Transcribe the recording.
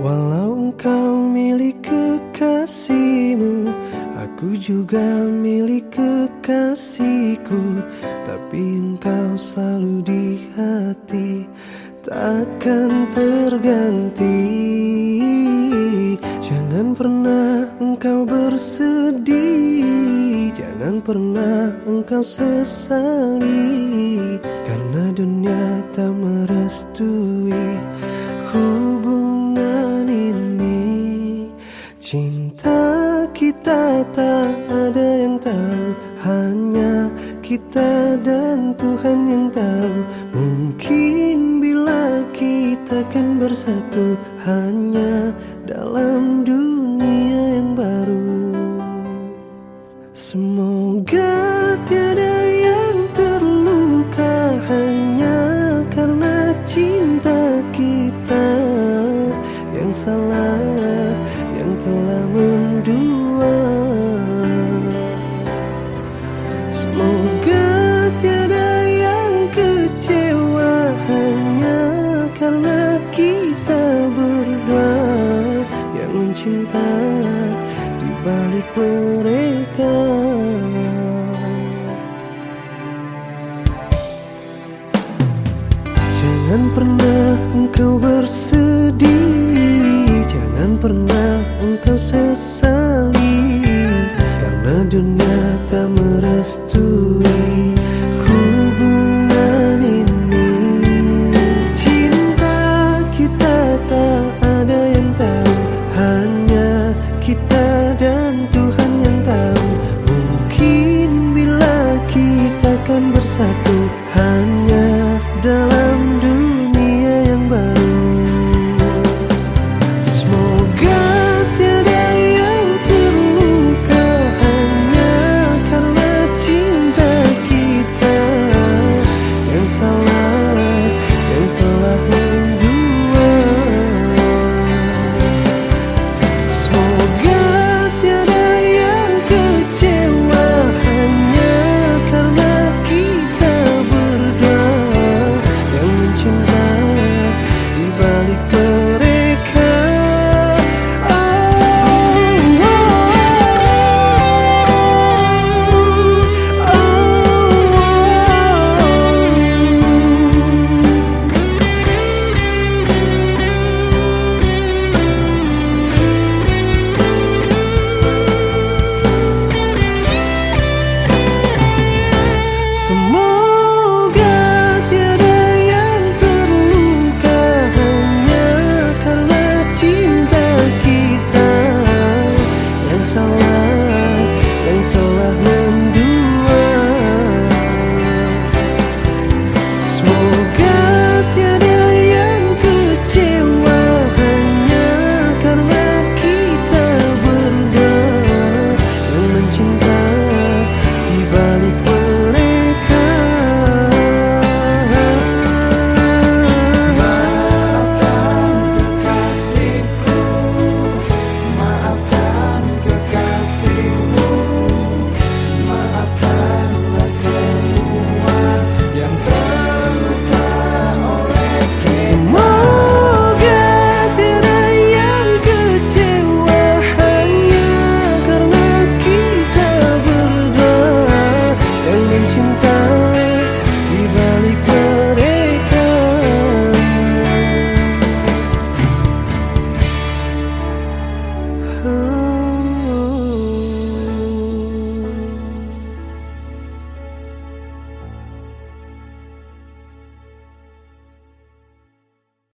Walau engkau milik kekasihmu Aku juga milik kekasihku. Tapi engkau selalu di hati Takkan terganti. Jangan pernah engkau bersedih Jangan pernah engkau sesali. Karena dunia tak merestui kita tak ada yang tahu Hanya kita dan Tuhan yang tahu. Mungkin bila kita kan bersatu Hanya dalam dunia yang baru. Semoga tiada yang terluka Hanya karena cinta kita Yang salah, Mencinta di balik mereka. Jangan pernah engkau bersedih Jangan pernah engkau sesali Karena dunia tak merestui